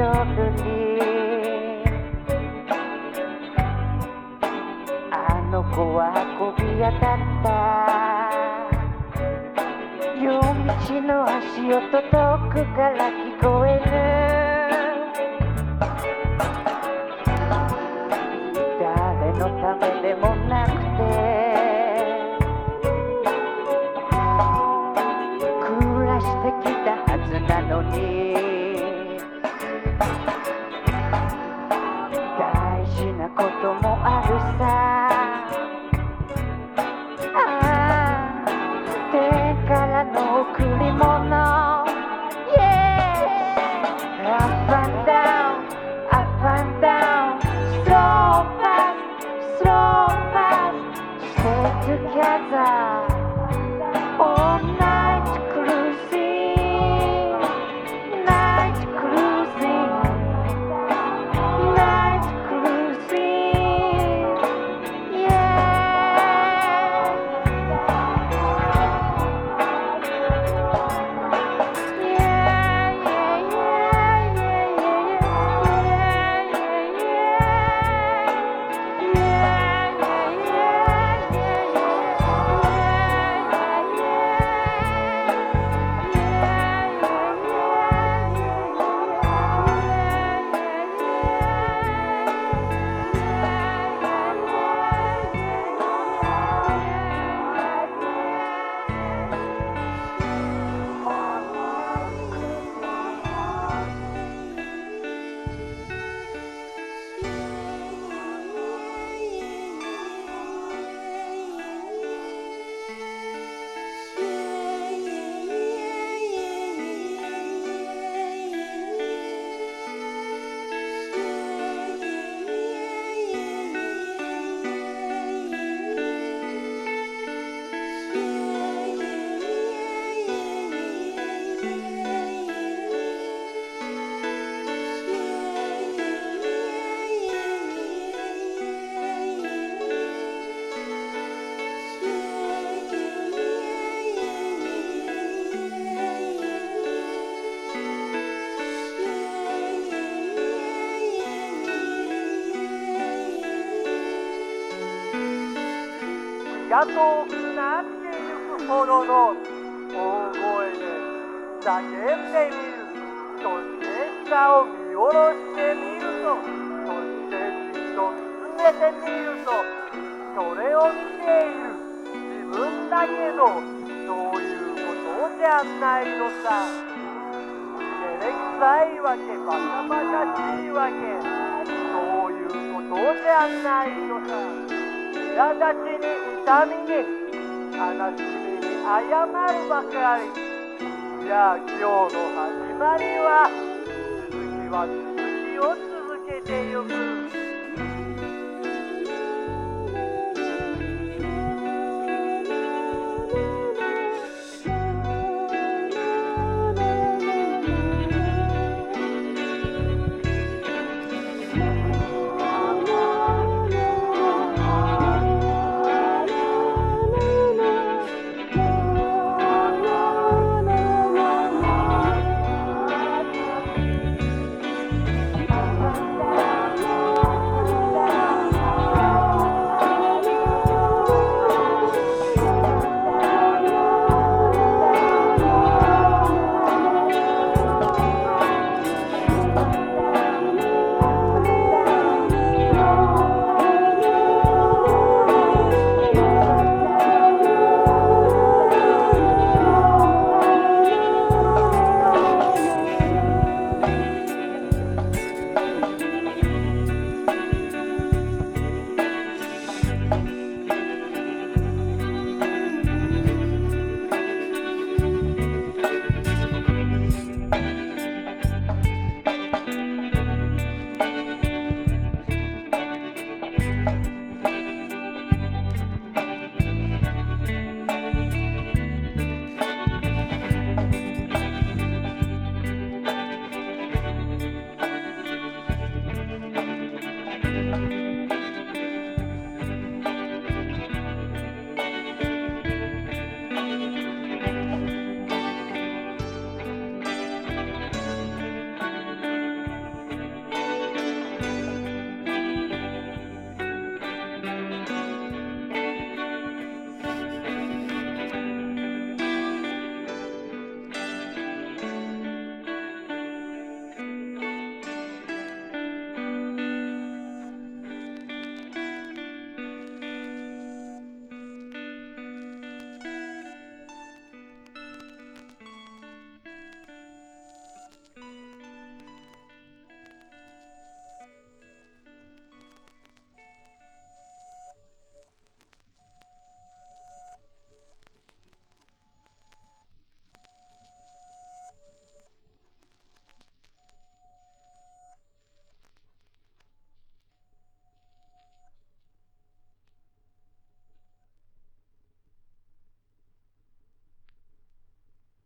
あの子はこび当たった。夜道の足音遠くから聞こえる。が遠くなってゆくほどの大声で叫んでみるそして下を見下ろしてみるとそしてじっと見つめてみるとそれを見ている自分だけどそういうことじゃないのさ照れくさいわけバカバカしいわけそういうことじゃないのさ苛立たみに悲しみに謝るばかり。じゃあ今日の始まりは続きは